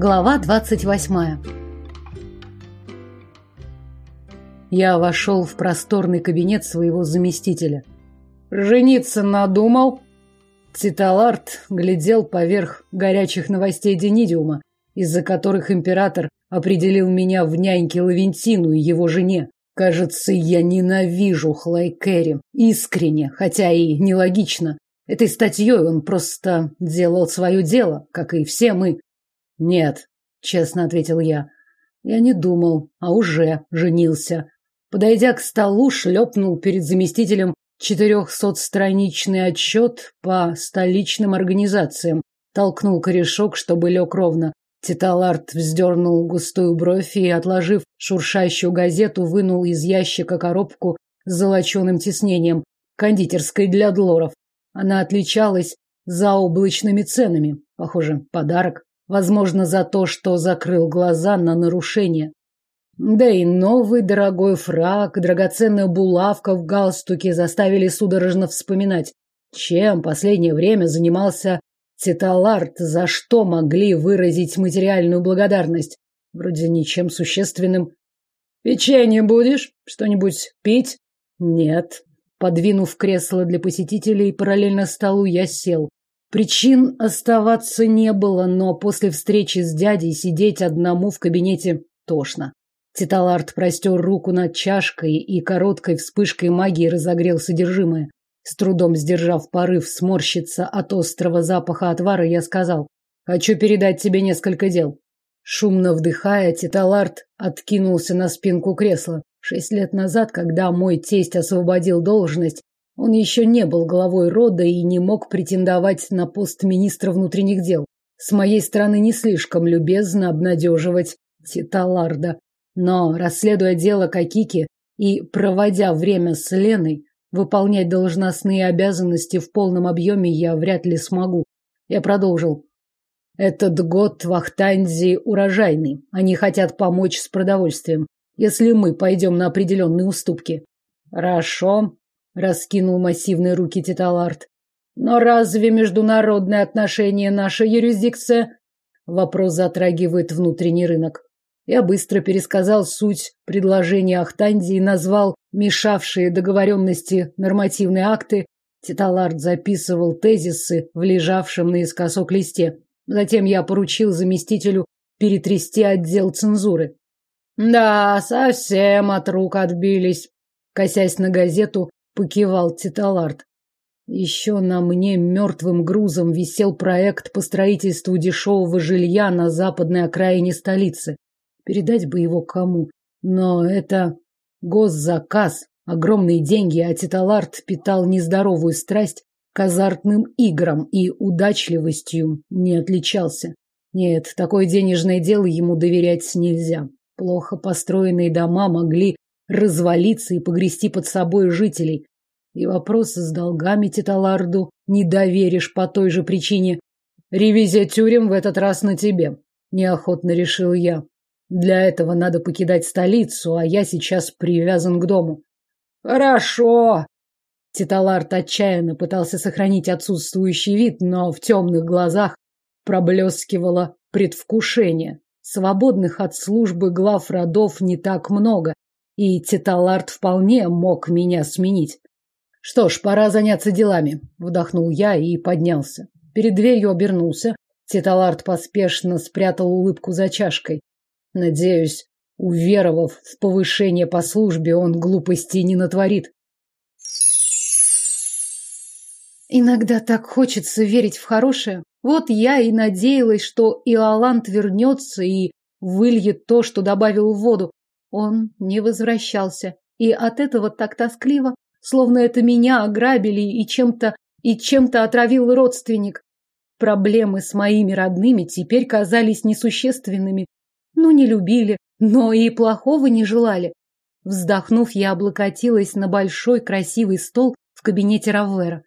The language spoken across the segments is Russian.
Глава двадцать восьмая. Я вошел в просторный кабинет своего заместителя. «Жениться надумал?» Титаларт глядел поверх горячих новостей Денидиума, из-за которых император определил меня в няньке Лавентину и его жене. Кажется, я ненавижу Хлайкэри. Искренне, хотя и нелогично. Этой статьей он просто делал свое дело, как и все мы. Нет, честно ответил я. Я не думал, а уже женился. Подойдя к столу, шлепнул перед заместителем четырехсотстраничный отчет по столичным организациям. Толкнул корешок, чтобы лег ровно. Титаларт вздернул густую бровь и, отложив шуршащую газету, вынул из ящика коробку с золоченым тиснением, кондитерской для длоров. Она отличалась заоблачными ценами. Похоже, подарок. Возможно, за то, что закрыл глаза на нарушение. Да и новый дорогой фраг, драгоценная булавка в галстуке заставили судорожно вспоминать, чем последнее время занимался Титаларт, за что могли выразить материальную благодарность? Вроде ничем существенным. Печенье будешь? Что-нибудь пить? Нет. Подвинув кресло для посетителей параллельно столу, я сел. Причин оставаться не было, но после встречи с дядей сидеть одному в кабинете тошно. Титаларт простер руку над чашкой и короткой вспышкой магии разогрел содержимое. С трудом сдержав порыв сморщиться от острого запаха отвара, я сказал: "Хочу передать тебе несколько дел". Шумно вдыхая, Титаларт откинулся на спинку кресла. Шесть лет назад, когда мой тесть освободил должность, он еще не был главой рода и не мог претендовать на пост министра внутренних дел. С моей стороны не слишком любезно обнадеживать Титаларда. Но, расследуя дело Какики и проводя время с Леной, Выполнять должностные обязанности в полном объеме я вряд ли смогу. Я продолжил. Этот год в Ахтанзе урожайный. Они хотят помочь с продовольствием, если мы пойдем на определенные уступки. Хорошо, раскинул массивные руки Титаларт. Но разве международные отношения наша юрисдикция? Вопрос затрагивает внутренний рынок. Я быстро пересказал суть предложения Ахтанди и назвал мешавшие договоренности нормативные акты. Титалард записывал тезисы в лежавшем наискосок листе. Затем я поручил заместителю перетрясти отдел цензуры. Да, совсем от рук отбились. Косясь на газету, покивал Титалард. Еще на мне мертвым грузом висел проект по строительству дешевого жилья на западной окраине столицы. Передать бы его кому. Но это госзаказ, огромные деньги, а Титаларт питал нездоровую страсть к азартным играм и удачливостью не отличался. Нет, такое денежное дело ему доверять нельзя. Плохо построенные дома могли развалиться и погрести под собой жителей. И вопрос с долгами Титаларду не доверишь по той же причине. Ревизия тюрем в этот раз на тебе, неохотно решил я. Для этого надо покидать столицу, а я сейчас привязан к дому. Хорошо. Титаларт отчаянно пытался сохранить отсутствующий вид, но в темных глазах проблескивало предвкушение. Свободных от службы глав родов не так много, и Титаларт вполне мог меня сменить. Что ж, пора заняться делами, вдохнул я и поднялся. Перед дверью обернулся. Титаларт поспешно спрятал улыбку за чашкой. Надеюсь, уверовав в повышение по службе, он глупостей не натворит. Иногда так хочется верить в хорошее. Вот я и надеялась, что Иолант вернется и выльет то, что добавил в воду. Он не возвращался, и от этого так тоскливо, словно это меня ограбили и чем-то и чем-то отравил родственник. Проблемы с моими родными теперь казались несущественными, ну, не любили, но и плохого не желали. Вздохнув, я облокотилась на большой красивый стол в кабинете Раввера.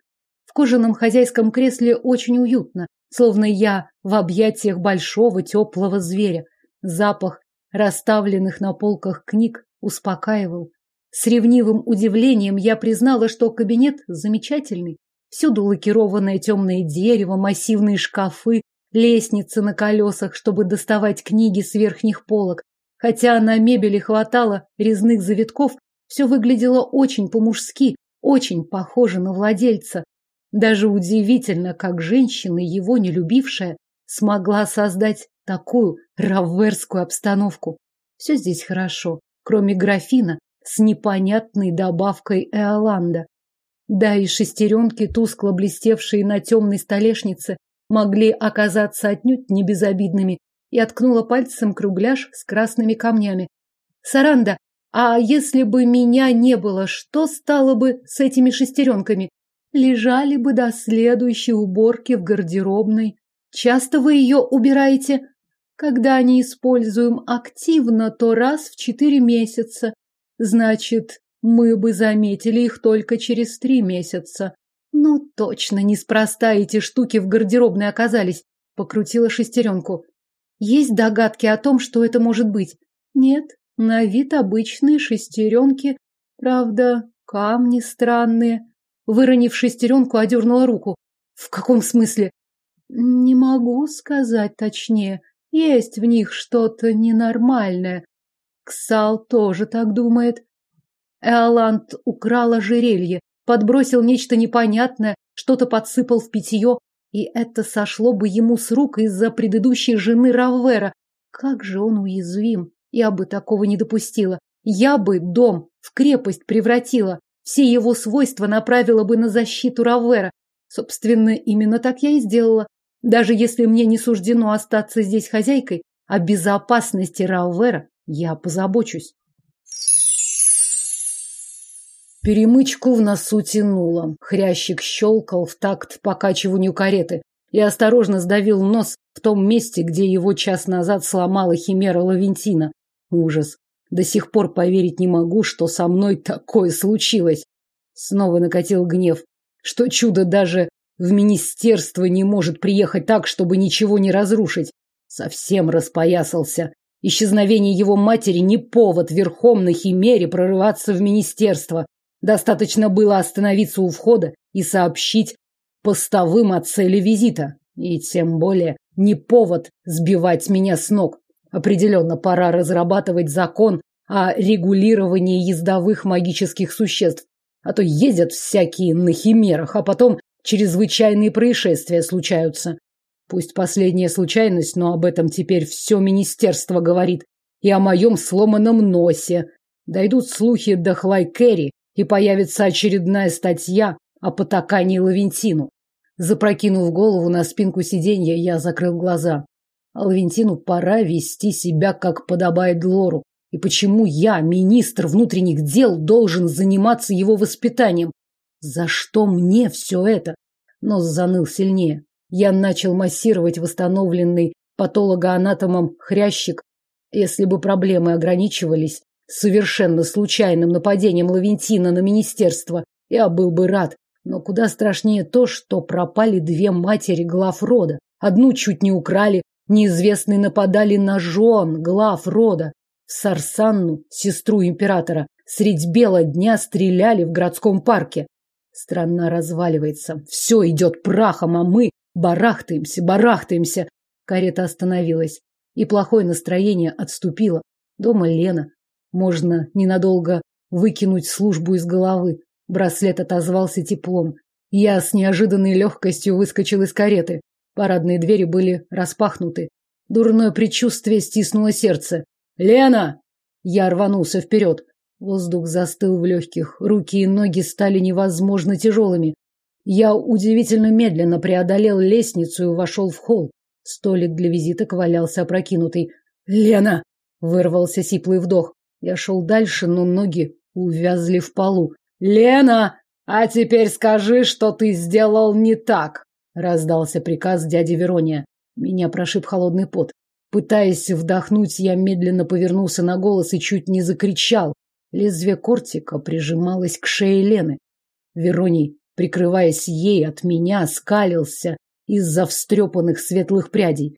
В кожаном хозяйском кресле очень уютно, словно я в объятиях большого теплого зверя. Запах расставленных на полках книг успокаивал. С ревнивым удивлением я признала, что кабинет замечательный. Всюду лакированное темное дерево, массивные шкафы, лестница на колесах, чтобы доставать книги с верхних полок. Хотя на мебели хватало резных завитков, все выглядело очень по-мужски, очень похоже на владельца. Даже удивительно, как женщина, его не любившая, смогла создать такую раверскую обстановку. Все здесь хорошо, кроме графина с непонятной добавкой Эоланда. Да и шестеренки, тускло блестевшие на темной столешнице, могли оказаться отнюдь не безобидными, и откнула пальцем кругляш с красными камнями. «Саранда, а если бы меня не было, что стало бы с этими шестеренками? Лежали бы до следующей уборки в гардеробной. Часто вы ее убираете?» Когда не используем активно, то раз в четыре месяца. Значит, мы бы заметили их только через три месяца. Ну, точно, неспроста эти штуки в гардеробной оказались. Покрутила шестеренку. Есть догадки о том, что это может быть? Нет, на вид обычные шестеренки. Правда, камни странные. Выронив шестеренку, одернула руку. В каком смысле? Не могу сказать точнее. Есть в них что-то ненормальное. Ксал тоже так думает. Эоланд украл ожерелье, подбросил нечто непонятное, что-то подсыпал в питье, и это сошло бы ему с рук из-за предыдущей жены Раввера. Как же он уязвим! Я бы такого не допустила. Я бы дом в крепость превратила. Все его свойства направила бы на защиту Раввера. Собственно, именно так я и сделала. Даже если мне не суждено остаться здесь хозяйкой, о безопасности Раувера я позабочусь. Перемычку в носу тянуло. Хрящик щелкал в такт покачиванию кареты. Я осторожно сдавил нос в том месте, где его час назад сломала химера Лавентина. Ужас. До сих пор поверить не могу, что со мной такое случилось. Снова накатил гнев. Что чудо даже в министерство не может приехать так, чтобы ничего не разрушить. Совсем распоясался. Исчезновение его матери не повод верхом на химере прорываться в министерство. Достаточно было остановиться у входа и сообщить постовым о цели визита. И тем более не повод сбивать меня с ног. Определенно пора разрабатывать закон о регулировании ездовых магических существ. А то ездят всякие на химерах, а потом чрезвычайные происшествия случаются. Пусть последняя случайность, но об этом теперь все министерство говорит. И о моем сломанном носе. Дойдут слухи до Хлайкерри, и появится очередная статья о потакании Лавентину. Запрокинув голову на спинку сиденья, я закрыл глаза. Лавентину пора вести себя, как подобает Лору. И почему я, министр внутренних дел, должен заниматься его воспитанием? За что мне все это? Нос заныл сильнее. Я начал массировать восстановленный патологоанатомом хрящик. Если бы проблемы ограничивались совершенно случайным нападением Лавентина на министерство, я был бы рад. Но куда страшнее то, что пропали две матери глав рода. Одну чуть не украли, неизвестные нападали на жен глав рода. Сарсанну, сестру императора, средь бела дня стреляли в городском парке. Страна разваливается, все идет прахом, а мы барахтаемся, барахтаемся. Карета остановилась, и плохое настроение отступило. Дома Лена. Можно ненадолго выкинуть службу из головы. Браслет отозвался теплом. Я с неожиданной легкостью выскочил из кареты. Парадные двери были распахнуты. Дурное предчувствие стиснуло сердце. «Лена!» Я рванулся вперед. Воздух застыл в легких, руки и ноги стали невозможно тяжелыми. Я удивительно медленно преодолел лестницу и вошел в холл. Столик для визиток валялся опрокинутый. «Лена!» — вырвался сиплый вдох. Я шел дальше, но ноги увязли в полу. «Лена! А теперь скажи, что ты сделал не так!» — раздался приказ дяди Верония. Меня прошиб холодный пот. Пытаясь вдохнуть, я медленно повернулся на голос и чуть не закричал. Лезвие кортика прижималось к шее Лены. Вероний, прикрываясь ей от меня, скалился из-за встрепанных светлых прядей.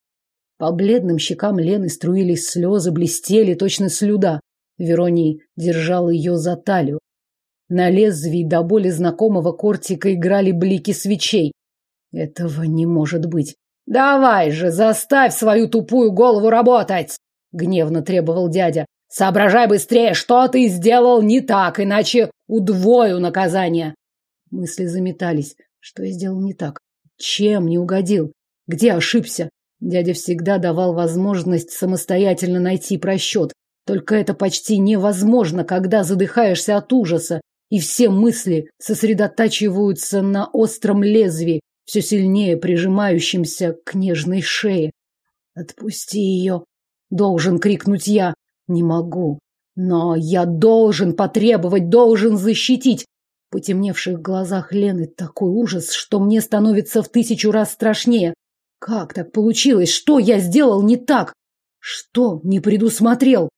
По бледным щекам Лены струились слезы, блестели точно слюда. Вероний держал ее за талию. На лезвии до боли знакомого кортика играли блики свечей. Этого не может быть. Давай же, заставь свою тупую голову работать, гневно требовал дядя. Соображай быстрее, что ты сделал не так, иначе удвою наказание. Мысли заметались. Что я сделал не так? Чем не угодил? Где ошибся? Дядя всегда давал возможность самостоятельно найти просчет. Только это почти невозможно, когда задыхаешься от ужаса, и все мысли сосредотачиваются на остром лезвии, все сильнее прижимающемся к нежной шее. «Отпусти ее!» — должен крикнуть я. «Не могу. Но я должен потребовать, должен защитить!» Потемневших глазах Лены такой ужас, что мне становится в тысячу раз страшнее. Как так получилось? Что я сделал не так? Что не предусмотрел?